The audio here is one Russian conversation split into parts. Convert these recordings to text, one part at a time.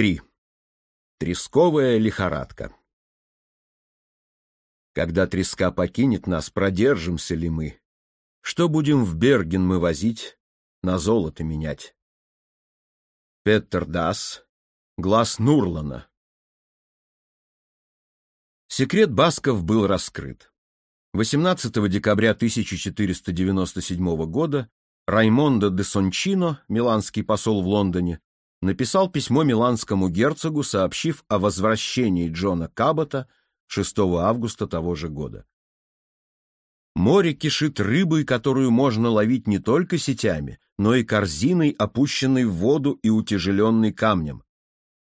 3. Тресковая лихорадка. Когда треска покинет нас, продержимся ли мы? Что будем в Берген мы возить, на золото менять? Петер Дас, глаз Нурлана. Секрет Басков был раскрыт. 18 декабря 1497 года Раймондо де Сончино, миланский посол в Лондоне, написал письмо миланскому герцогу, сообщив о возвращении Джона Кабота 6 августа того же года. Море кишит рыбой, которую можно ловить не только сетями, но и корзиной, опущенной в воду и утяжеленной камнем.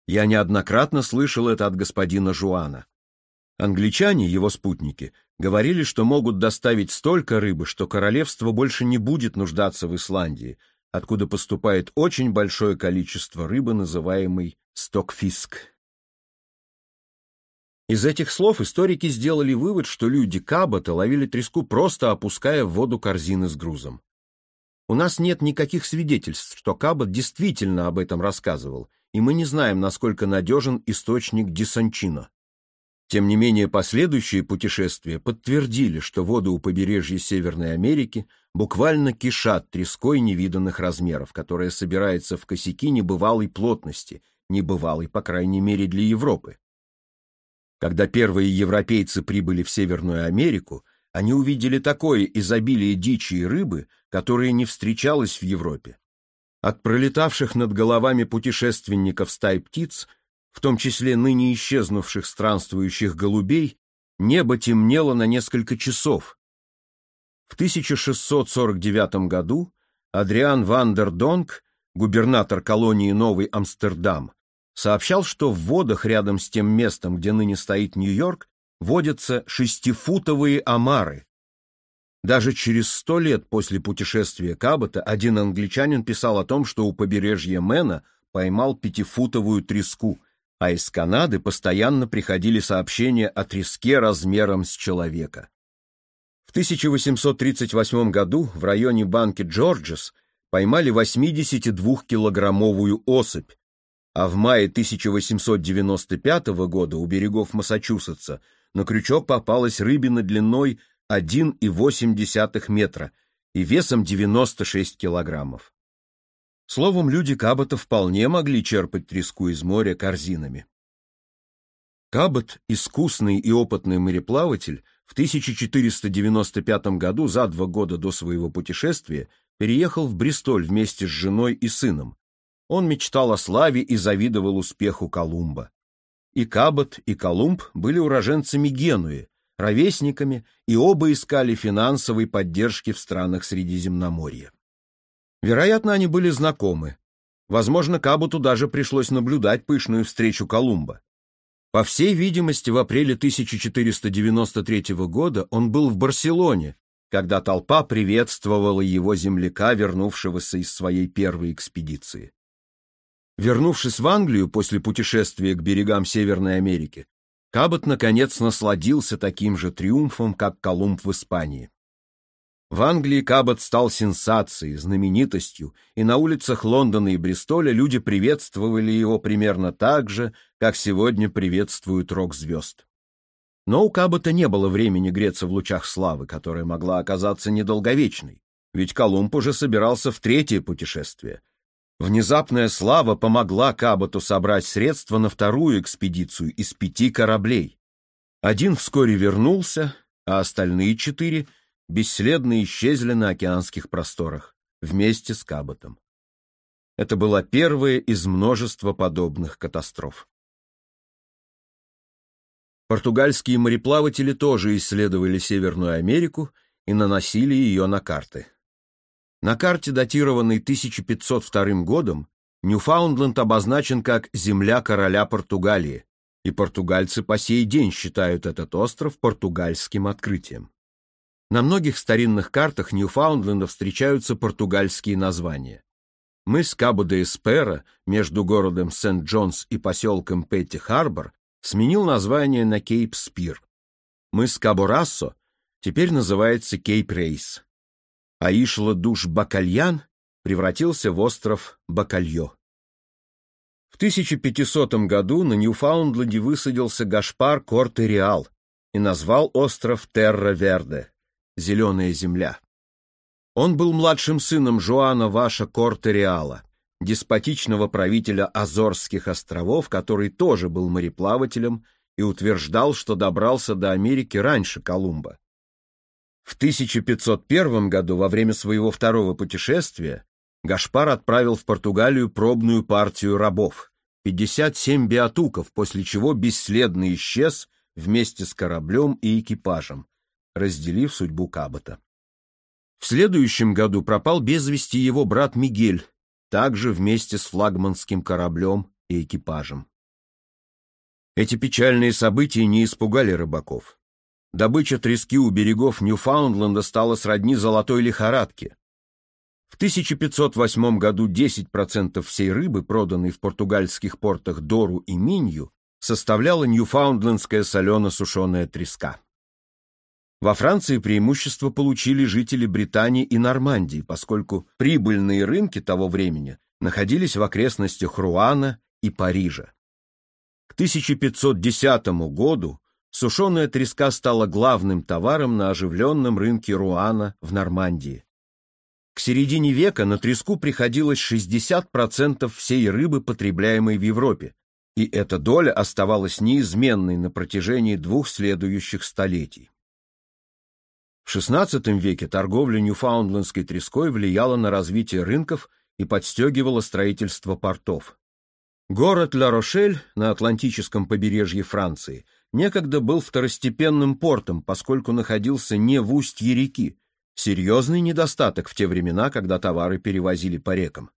Я неоднократно слышал это от господина Жуана. Англичане, его спутники, говорили, что могут доставить столько рыбы, что королевство больше не будет нуждаться в Исландии, откуда поступает очень большое количество рыбы, называемой стокфиск. Из этих слов историки сделали вывод, что люди Кабота ловили треску, просто опуская в воду корзины с грузом. У нас нет никаких свидетельств, что Кабот действительно об этом рассказывал, и мы не знаем, насколько надежен источник Десанчино. Тем не менее, последующие путешествия подтвердили, что воды у побережья Северной Америки буквально кишат треской невиданных размеров, которая собирается в косяки небывалой плотности, небывалой, по крайней мере, для Европы. Когда первые европейцы прибыли в Северную Америку, они увидели такое изобилие дичи и рыбы, которое не встречалось в Европе. От пролетавших над головами путешественников стай птиц, в том числе ныне исчезнувших странствующих голубей, небо темнело на несколько часов. В 1649 году Адриан ван дер Донг, губернатор колонии Новый Амстердам, сообщал, что в водах рядом с тем местом, где ныне стоит Нью-Йорк, водятся шестифутовые омары. Даже через сто лет после путешествия Кабота один англичанин писал о том, что у побережья Мэна поймал пятифутовую треску, а из Канады постоянно приходили сообщения о треске размером с человека. В 1838 году в районе банки Джорджес поймали 82-килограммовую особь, а в мае 1895 года у берегов Массачусетса на крючок попалась рыбина длиной 1,8 метра и весом 96 килограммов. Словом, люди Кабота вполне могли черпать треску из моря корзинами. Кабот, искусный и опытный мореплаватель, в 1495 году, за два года до своего путешествия, переехал в Бристоль вместе с женой и сыном, он мечтал о славе и завидовал успеху Колумба. И Кабот, и Колумб были уроженцами Генуи, ровесниками, и оба искали финансовой поддержки в странах Средиземноморья. Вероятно, они были знакомы. Возможно, Кабуту даже пришлось наблюдать пышную встречу Колумба. По всей видимости, в апреле 1493 года он был в Барселоне, когда толпа приветствовала его земляка, вернувшегося из своей первой экспедиции. Вернувшись в Англию после путешествия к берегам Северной Америки, Кабот, наконец, насладился таким же триумфом, как Колумб в Испании. В Англии Кабот стал сенсацией, знаменитостью, и на улицах Лондона и Бристоля люди приветствовали его примерно так же, как сегодня приветствуют рок-звезд. Но у Кабота не было времени греться в лучах славы, которая могла оказаться недолговечной, ведь Колумб уже собирался в третье путешествие — Внезапная слава помогла Каботу собрать средства на вторую экспедицию из пяти кораблей. Один вскоре вернулся, а остальные четыре бесследно исчезли на океанских просторах вместе с Каботом. Это была первая из множества подобных катастроф. Португальские мореплаватели тоже исследовали Северную Америку и наносили ее на карты. На карте, датированной 1502 годом, Ньюфаундленд обозначен как «земля короля Португалии», и португальцы по сей день считают этот остров португальским открытием. На многих старинных картах Ньюфаундленда встречаются португальские названия. Мыс Кабо-де-Эспера между городом Сент-Джонс и поселком Петти-Харбор сменил название на Кейп-Спир. Мыс Кабо-Расо теперь называется Кейп-Рейс. А Ишла-душ Бакальян превратился в остров Бакальо. В 1500 году на Ньюфаундленде высадился Гашпар Корте-Реал и назвал остров Терра-Верде – «Зеленая земля». Он был младшим сыном Жуана Ваша Корте-Реала, деспотичного правителя Азорских островов, который тоже был мореплавателем и утверждал, что добрался до Америки раньше Колумба. В 1501 году, во время своего второго путешествия, Гашпар отправил в Португалию пробную партию рабов, 57 биотуков, после чего бесследно исчез вместе с кораблем и экипажем, разделив судьбу Кабота. В следующем году пропал без вести его брат Мигель, также вместе с флагманским кораблем и экипажем. Эти печальные события не испугали рыбаков. Добыча трески у берегов Ньюфаундленда стала сродни золотой лихорадке. В 1508 году 10% всей рыбы, проданной в португальских портах Дору и Минью, составляла ньюфаундлендская солено-сушеная треска. Во Франции преимущество получили жители Британии и Нормандии, поскольку прибыльные рынки того времени находились в окрестностях Руана и Парижа. К 1510 году сушеная треска стала главным товаром на оживленном рынке Руана в Нормандии. К середине века на треску приходилось 60% всей рыбы, потребляемой в Европе, и эта доля оставалась неизменной на протяжении двух следующих столетий. В XVI веке торговля ньюфаундлендской треской влияла на развитие рынков и подстегивала строительство портов. Город Ла-Рошель на Атлантическом побережье Франции некогда был второстепенным портом, поскольку находился не в устье реки, серьезный недостаток в те времена, когда товары перевозили по рекам.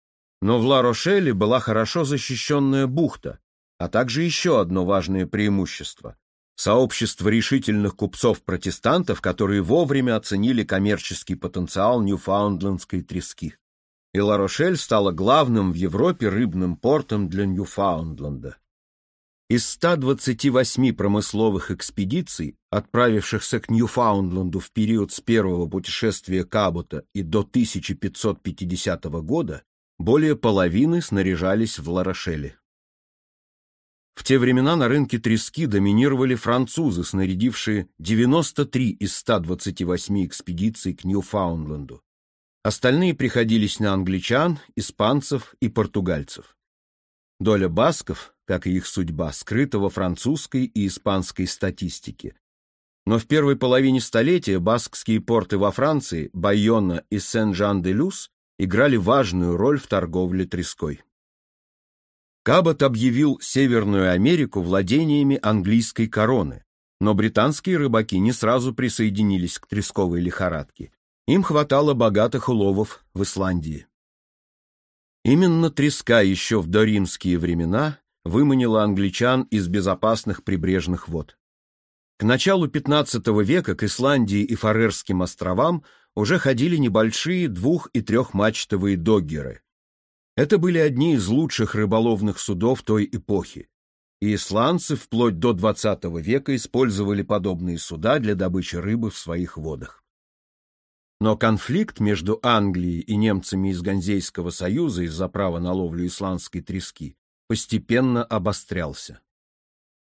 Но в Ла-Рошеле была хорошо защищенная бухта, а также еще одно важное преимущество – сообщество решительных купцов-протестантов, которые вовремя оценили коммерческий потенциал ньюфаундлендской трески и Ла-Рошель стала главным в Европе рыбным портом для Ньюфаундленда. Из 128 промысловых экспедиций, отправившихся к Ньюфаундленду в период с первого путешествия Кабота и до 1550 года, более половины снаряжались в Ла-Рошеле. В те времена на рынке трески доминировали французы, снарядившие 93 из 128 экспедиций к Ньюфаундленду. Остальные приходились на англичан, испанцев и португальцев. Доля басков, как и их судьба, скрыта во французской и испанской статистике. Но в первой половине столетия баскские порты во Франции, Байона и Сен-Жан-де-Люс, играли важную роль в торговле треской. Кабот объявил Северную Америку владениями английской короны, но британские рыбаки не сразу присоединились к тресковой лихорадке. Им хватало богатых уловов в Исландии. Именно треска еще в доримские времена выманила англичан из безопасных прибрежных вод. К началу XV века к Исландии и Фарерским островам уже ходили небольшие двух- и трехмачтовые доггеры. Это были одни из лучших рыболовных судов той эпохи, и исландцы вплоть до XX века использовали подобные суда для добычи рыбы в своих водах. Но конфликт между Англией и немцами из Ганзейского союза из-за права на ловлю исландской трески постепенно обострялся.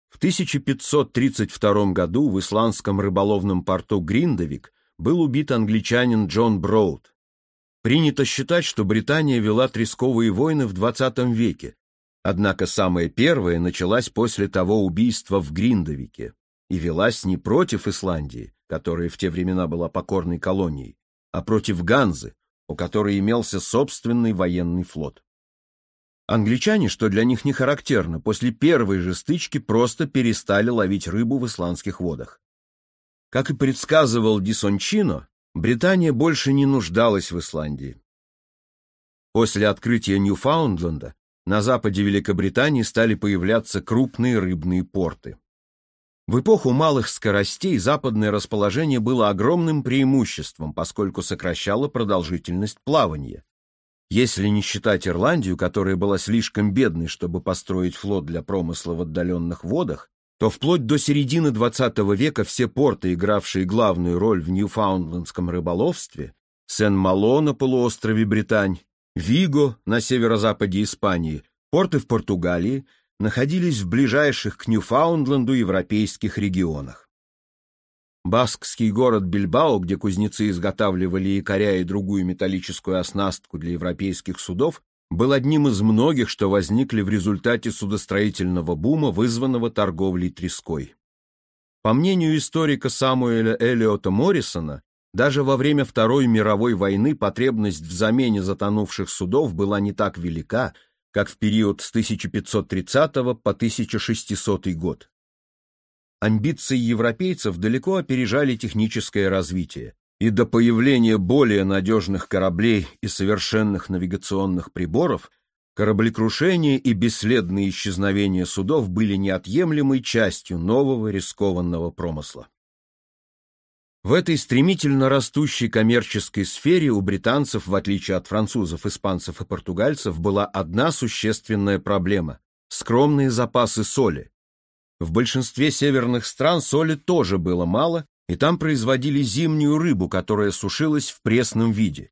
В 1532 году в исландском рыболовном порту Гриндовик был убит англичанин Джон Броуд. Принято считать, что Британия вела тресковые войны в XX веке, однако самая первая началась после того убийства в Гриндовике и велась не против Исландии, которая в те времена была покорной колонией, а против Ганзы, у которой имелся собственный военный флот. Англичане, что для них не характерно, после первой же стычки просто перестали ловить рыбу в исландских водах. Как и предсказывал Дисончино, Британия больше не нуждалась в Исландии. После открытия Ньюфаундленда на западе Великобритании стали появляться крупные рыбные порты. В эпоху малых скоростей западное расположение было огромным преимуществом, поскольку сокращало продолжительность плавания. Если не считать Ирландию, которая была слишком бедной, чтобы построить флот для промысла в отдаленных водах, то вплоть до середины XX века все порты, игравшие главную роль в ньюфаундлендском рыболовстве, Сен-Мало на полуострове Британь, Виго на северо-западе Испании, Порты в Португалии находились в ближайших к Ньюфаундленду европейских регионах. Баскский город Бильбао, где кузнецы изготавливали якоря и другую металлическую оснастку для европейских судов, был одним из многих, что возникли в результате судостроительного бума, вызванного торговлей треской. По мнению историка Самуэля Элиота Моррисона, даже во время Второй мировой войны потребность в замене затонувших судов была не так велика, как в период с 1530 по 1600 год. Амбиции европейцев далеко опережали техническое развитие, и до появления более надежных кораблей и совершенных навигационных приборов кораблекрушение и бесследное исчезновение судов были неотъемлемой частью нового рискованного промысла. В этой стремительно растущей коммерческой сфере у британцев, в отличие от французов, испанцев и португальцев, была одна существенная проблема – скромные запасы соли. В большинстве северных стран соли тоже было мало, и там производили зимнюю рыбу, которая сушилась в пресном виде.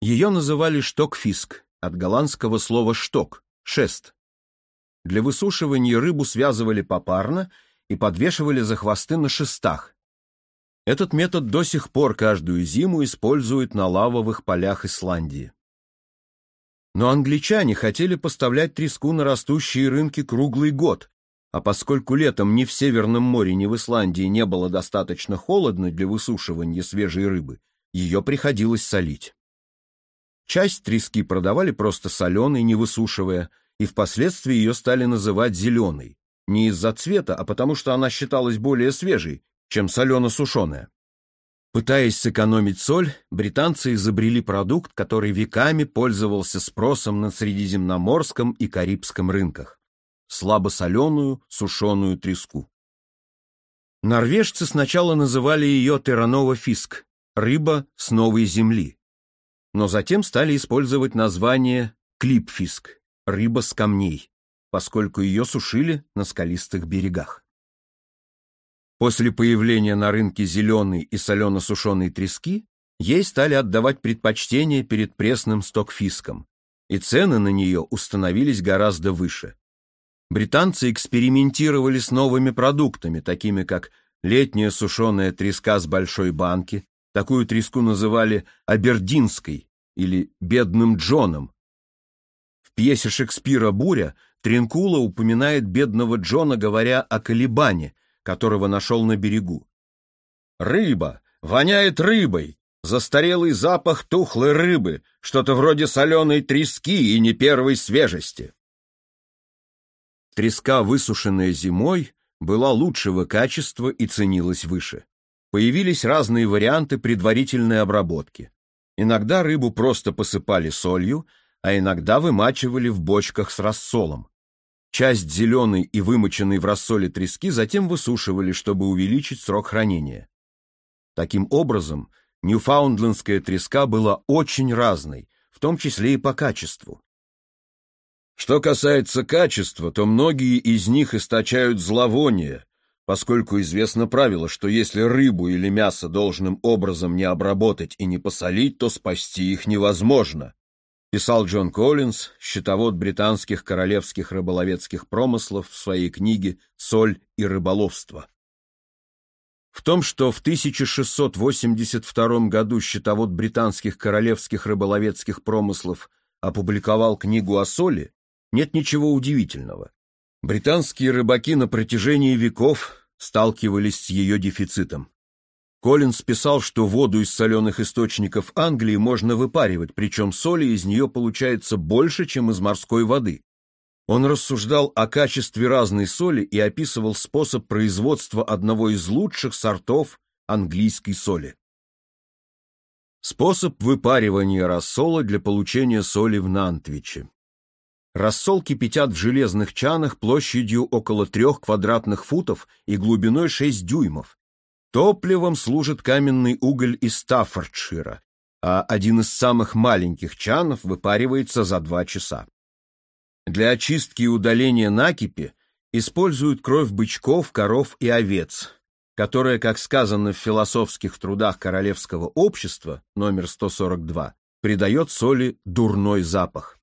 Ее называли штокфиск, от голландского слова «шток» – «шест». Для высушивания рыбу связывали попарно и подвешивали за хвосты на шестах, этот метод до сих пор каждую зиму используют на лавовых полях Исландии. Но англичане хотели поставлять треску на растущие рынки круглый год, а поскольку летом ни в Северном море, ни в Исландии не было достаточно холодно для высушивания свежей рыбы, ее приходилось солить. Часть трески продавали просто соленой, не высушивая, и впоследствии ее стали называть зеленой, не из-за цвета, а потому что она считалась более свежей, чем солено-сушеная. Пытаясь сэкономить соль, британцы изобрели продукт, который веками пользовался спросом на Средиземноморском и Карибском рынках – слабосоленую сушеную треску. Норвежцы сначала называли ее теранова фиск – рыба с новой земли, но затем стали использовать название клипфиск – рыба с камней, поскольку ее сушили на скалистых берегах. После появления на рынке зеленой и солено-сушеной трески ей стали отдавать предпочтение перед пресным стокфиском, и цены на нее установились гораздо выше. Британцы экспериментировали с новыми продуктами, такими как летняя сушеная треска с большой банки, такую треску называли абердинской или бедным Джоном. В пьесе Шекспира «Буря» Тринкула упоминает бедного Джона, говоря о колебане, которого нашел на берегу. «Рыба! Воняет рыбой! Застарелый запах тухлой рыбы, что-то вроде соленой трески и не первой свежести!» Треска, высушенная зимой, была лучшего качества и ценилась выше. Появились разные варианты предварительной обработки. Иногда рыбу просто посыпали солью, а иногда вымачивали в бочках с рассолом. Часть зеленой и вымоченной в рассоле трески затем высушивали, чтобы увеличить срок хранения. Таким образом, ньюфаундлендская треска была очень разной, в том числе и по качеству. Что касается качества, то многие из них источают зловоние, поскольку известно правило, что если рыбу или мясо должным образом не обработать и не посолить, то спасти их невозможно писал Джон Коллинз, счетовод британских королевских рыболовецких промыслов в своей книге «Соль и рыболовство». В том, что в 1682 году счетовод британских королевских рыболовецких промыслов опубликовал книгу о соли, нет ничего удивительного. Британские рыбаки на протяжении веков сталкивались с ее дефицитом. Коллинс писал, что воду из соленых источников Англии можно выпаривать, причем соли из нее получается больше, чем из морской воды. Он рассуждал о качестве разной соли и описывал способ производства одного из лучших сортов английской соли. Способ выпаривания рассола для получения соли в Нантвиче. Рассол кипятят в железных чанах площадью около трех квадратных футов и глубиной 6 дюймов, Топливом служит каменный уголь из Стаффордшира, а один из самых маленьких чанов выпаривается за два часа. Для очистки и удаления накипи используют кровь бычков, коров и овец, которая, как сказано в философских трудах Королевского общества, номер 142, придает соли дурной запах.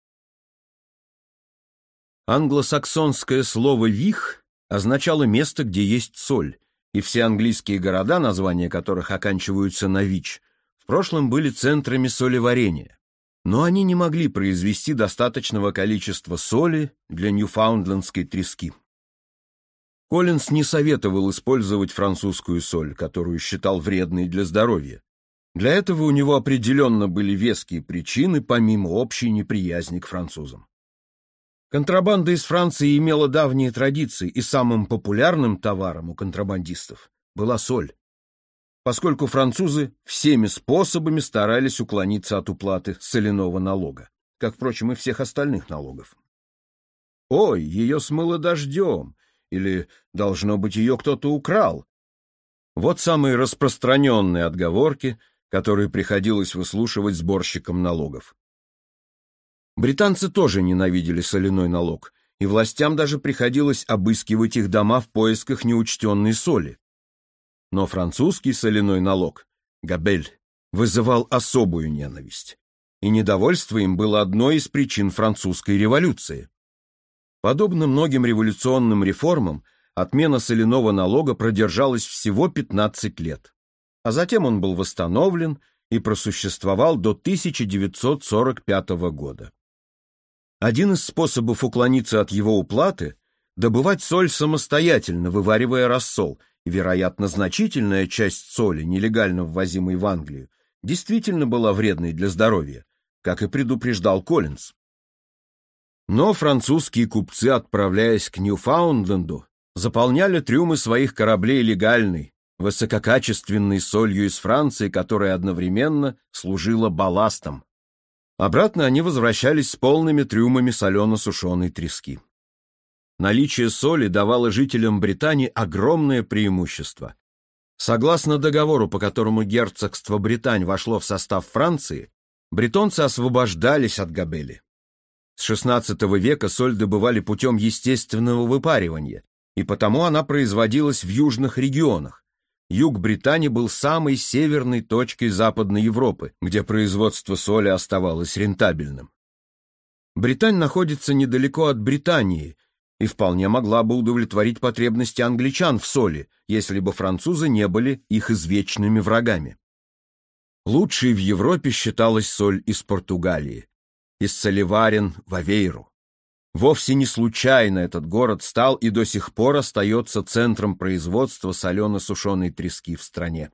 Англосаксонское слово «вих» означало место, где есть соль, и все английские города, названия которых оканчиваются на «вич», в прошлом были центрами солеварения. Но они не могли произвести достаточного количества соли для ньюфаундлендской трески. Коллинз не советовал использовать французскую соль, которую считал вредной для здоровья. Для этого у него определенно были веские причины, помимо общей неприязни к французам. Контрабанда из Франции имела давние традиции, и самым популярным товаром у контрабандистов была соль. Поскольку французы всеми способами старались уклониться от уплаты соляного налога, как, впрочем, и всех остальных налогов. «Ой, ее смыло дождем!» или, должно быть, ее кто-то украл. Вот самые распространенные отговорки, которые приходилось выслушивать сборщикам налогов. Британцы тоже ненавидели соляной налог, и властям даже приходилось обыскивать их дома в поисках неучтенной соли. Но французский соляной налог, габель, вызывал особую ненависть, и недовольство им было одной из причин французской революции. Подобно многим революционным реформам, отмена соляного налога продержалась всего 15 лет, а затем он был восстановлен и просуществовал до 1945 года. Один из способов уклониться от его уплаты – добывать соль самостоятельно, вываривая рассол, вероятно, значительная часть соли, нелегально ввозимой в Англию, действительно была вредной для здоровья, как и предупреждал Коллинз. Но французские купцы, отправляясь к Ньюфаундленду, заполняли трюмы своих кораблей легальной, высококачественной солью из Франции, которая одновременно служила балластом. Обратно они возвращались с полными трюмами солено-сушеной трески. Наличие соли давало жителям Британии огромное преимущество. Согласно договору, по которому герцогство Британь вошло в состав Франции, бретонцы освобождались от габели. С XVI века соль добывали путем естественного выпаривания, и потому она производилась в южных регионах. Юг Британии был самой северной точкой Западной Европы, где производство соли оставалось рентабельным. Британь находится недалеко от Британии и вполне могла бы удовлетворить потребности англичан в соли, если бы французы не были их извечными врагами. Лучшей в Европе считалась соль из Португалии из Соливарен в Авейру. Вовсе не случайно этот город стал и до сих пор остается центром производства солено-сушеной трески в стране.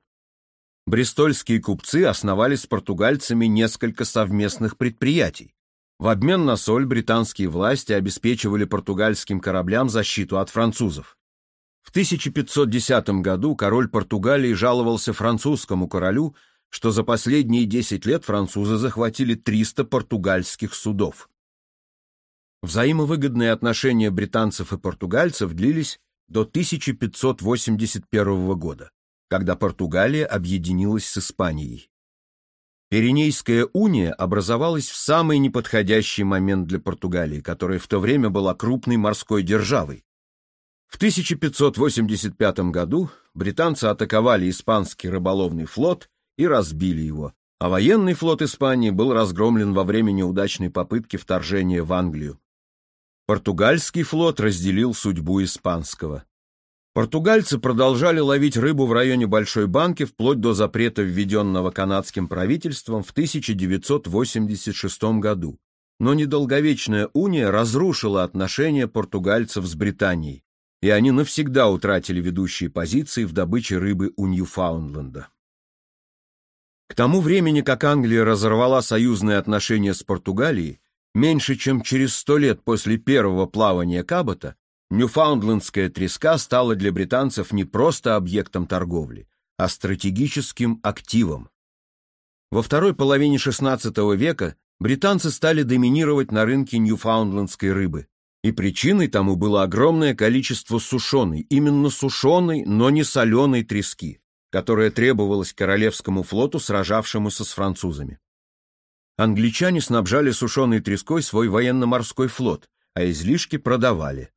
Бристольские купцы основали с португальцами несколько совместных предприятий. В обмен на соль британские власти обеспечивали португальским кораблям защиту от французов. В 1510 году король Португалии жаловался французскому королю, что за последние 10 лет французы захватили 300 португальских судов. Взаимовыгодные отношения британцев и португальцев длились до 1581 года, когда Португалия объединилась с Испанией. Пиренейская уния образовалась в самый неподходящий момент для Португалии, которая в то время была крупной морской державой. В 1585 году британцы атаковали испанский рыболовный флот и разбили его, а военный флот Испании был разгромлен во время неудачной попытки вторжения в Англию. Португальский флот разделил судьбу испанского. Португальцы продолжали ловить рыбу в районе Большой Банки вплоть до запрета, введенного канадским правительством в 1986 году. Но недолговечная уния разрушила отношения португальцев с Британией, и они навсегда утратили ведущие позиции в добыче рыбы у Ньюфаундленда. К тому времени, как Англия разорвала союзные отношения с Португалией, меньше чем через сто лет после первого плавания Кабота, Ньюфаундлендская треска стала для британцев не просто объектом торговли, а стратегическим активом. Во второй половине XVI века британцы стали доминировать на рынке ньюфаундлендской рыбы, и причиной тому было огромное количество сушеной, именно сушеной, но не соленой трески которая требовалась Королевскому флоту, сражавшемуся с французами. Англичане снабжали сушеной треской свой военно-морской флот, а излишки продавали.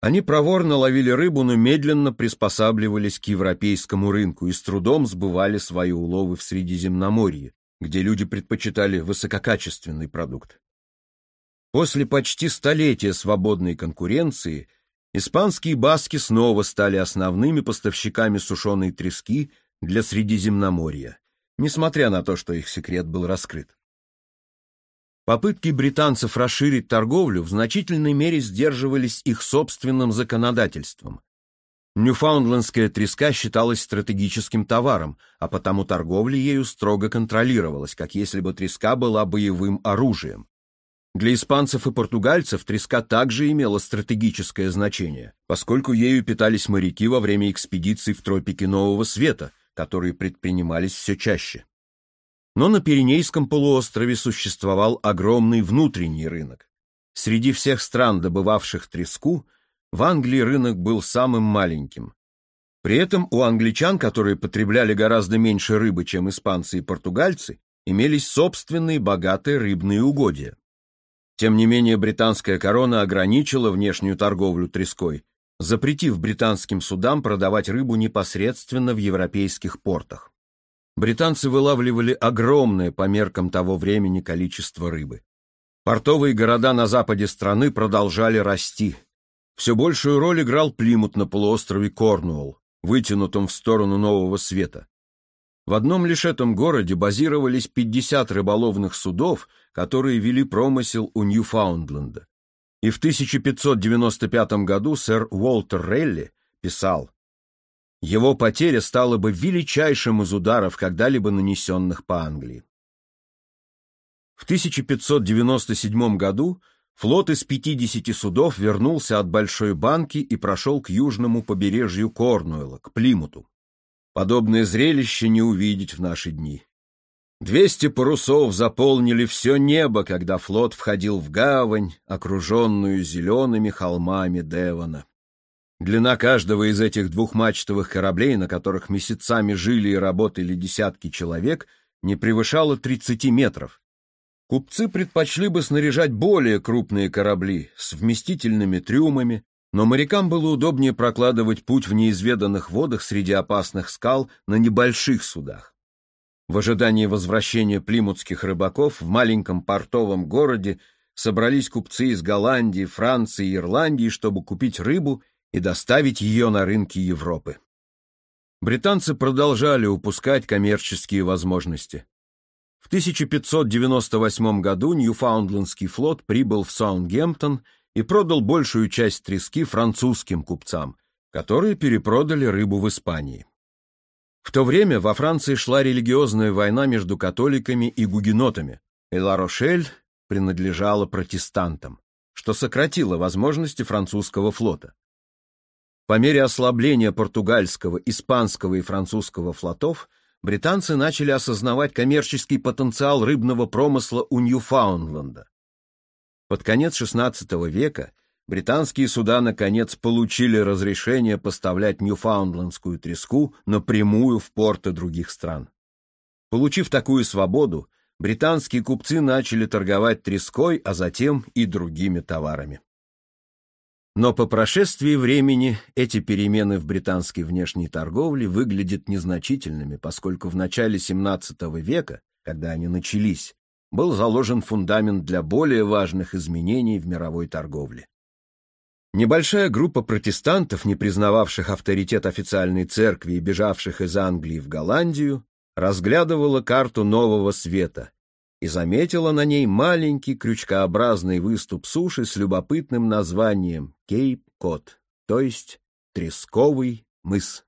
Они проворно ловили рыбу, но медленно приспосабливались к европейскому рынку и с трудом сбывали свои уловы в Средиземноморье, где люди предпочитали высококачественный продукт. После почти столетия свободной конкуренции испанские баски снова стали основными поставщиками сушеной трески для Средиземноморья, несмотря на то, что их секрет был раскрыт. Попытки британцев расширить торговлю в значительной мере сдерживались их собственным законодательством. Ньюфаундлендская треска считалась стратегическим товаром, а потому торговля ею строго контролировалась, как если бы треска была боевым оружием. Для испанцев и португальцев треска также имела стратегическое значение, поскольку ею питались моряки во время экспедиций в тропики Нового Света, которые предпринимались все чаще. Но на Пиренейском полуострове существовал огромный внутренний рынок. Среди всех стран, добывавших треску, в Англии рынок был самым маленьким. При этом у англичан, которые потребляли гораздо меньше рыбы, чем испанцы и португальцы, имелись собственные богатые рыбные угодья. Тем не менее, британская корона ограничила внешнюю торговлю треской, запретив британским судам продавать рыбу непосредственно в европейских портах британцы вылавливали огромное по меркам того времени количество рыбы. Портовые города на западе страны продолжали расти. Все большую роль играл Плимут на полуострове Корнуолл, вытянутом в сторону Нового Света. В одном лишь этом городе базировались 50 рыболовных судов, которые вели промысел у Ньюфаундленда. И в 1595 году сэр Уолтер Релли писал его потеря стала бы величайшим из ударов, когда-либо нанесенных по Англии. В 1597 году флот из 50 судов вернулся от Большой Банки и прошел к южному побережью Корнуэлла, к Плимуту. Подобное зрелище не увидеть в наши дни. Двести парусов заполнили все небо, когда флот входил в гавань, окруженную зелеными холмами Девона. Длина каждого из этих двухмачтовых кораблей, на которых месяцами жили и работали десятки человек, не превышала 30 метров. Купцы предпочли бы снаряжать более крупные корабли с вместительными трюмами, но морякам было удобнее прокладывать путь в неизведанных водах среди опасных скал на небольших судах. В ожидании возвращения плимутских рыбаков в маленьком портовом городе собрались купцы из Голландии, Франции и Ирландии, чтобы купить рыбу и доставить ее на рынки Европы. Британцы продолжали упускать коммерческие возможности. В 1598 году Ньюфаундлендский флот прибыл в Саундгемптон и продал большую часть трески французским купцам, которые перепродали рыбу в Испании. В то время во Франции шла религиозная война между католиками и гугенотами, и Ла-Рошель принадлежала протестантам, что сократило возможности французского флота. По мере ослабления португальского, испанского и французского флотов, британцы начали осознавать коммерческий потенциал рыбного промысла у Ньюфаундленда. Под конец XVI века британские суда наконец получили разрешение поставлять ньюфаундлендскую треску напрямую в порты других стран. Получив такую свободу, британские купцы начали торговать треской, а затем и другими товарами. Но по прошествии времени эти перемены в британской внешней торговле выглядят незначительными, поскольку в начале XVII века, когда они начались, был заложен фундамент для более важных изменений в мировой торговле. Небольшая группа протестантов, не признававших авторитет официальной церкви и бежавших из Англии в Голландию, разглядывала карту Нового Света и заметила на ней маленький крючкообразный выступ суши с любопытным названием Кейп-Кот, то есть Тресковый мыс.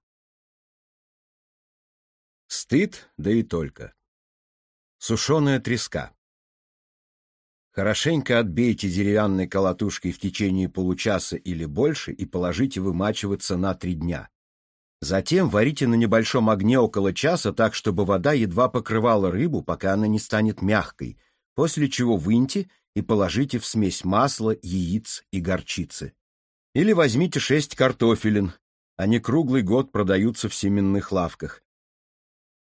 Стыд, да и только. Сушеная треска. Хорошенько отбейте деревянной колотушкой в течение получаса или больше и положите вымачиваться на три дня. Затем варите на небольшом огне около часа так, чтобы вода едва покрывала рыбу, пока она не станет мягкой, после чего выньте и положите в смесь масла, яиц и горчицы. Или возьмите шесть картофелин, они круглый год продаются в семенных лавках.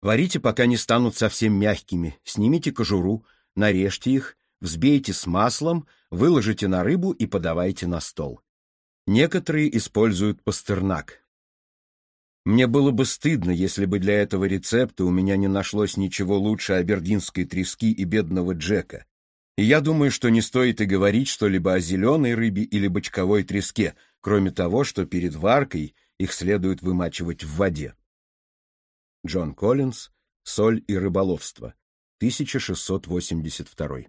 Варите, пока не станут совсем мягкими, снимите кожуру, нарежьте их, взбейте с маслом, выложите на рыбу и подавайте на стол. Некоторые используют пастернак, мне было бы стыдно, если бы для этого рецепта у меня не нашлось ничего лучше абердинской трески и бедного Джека. И я думаю, что не стоит и говорить что-либо о зеленой рыбе или бочковой треске, кроме того, что перед варкой их следует вымачивать в воде. Джон Коллинз «Соль и рыболовство», 1682.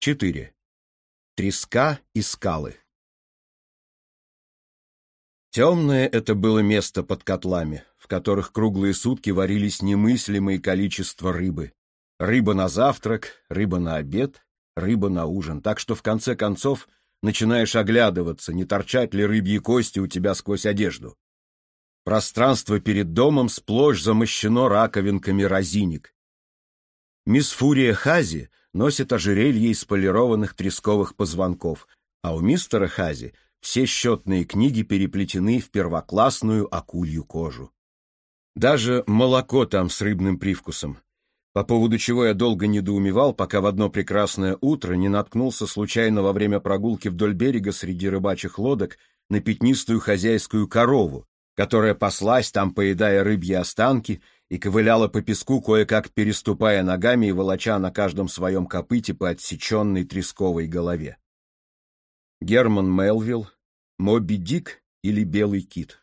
4. Треска и скалы Темное это было место под котлами, в которых круглые сутки варились немыслимое количество рыбы. Рыба на завтрак, рыба на обед, рыба на ужин. Так что в конце концов начинаешь оглядываться, не торчать ли рыбьи кости у тебя сквозь одежду. Пространство перед домом сплошь замощено раковинками разиник. Мисс Фурия Хази носит ожерелье из полированных тресковых позвонков, а у мистера Хази все счетные книги переплетены в первоклассную акулью кожу. Даже молоко там с рыбным привкусом, по поводу чего я долго недоумевал, пока в одно прекрасное утро не наткнулся случайно во время прогулки вдоль берега среди рыбачьих лодок на пятнистую хозяйскую корову, которая паслась там, поедая рыбьи останки, и ковыляла по песку, кое-как переступая ногами и волоча на каждом своем копыте по отсеченной тресковой голове. Герман Мелвилл, Моби Дик или Белый кит.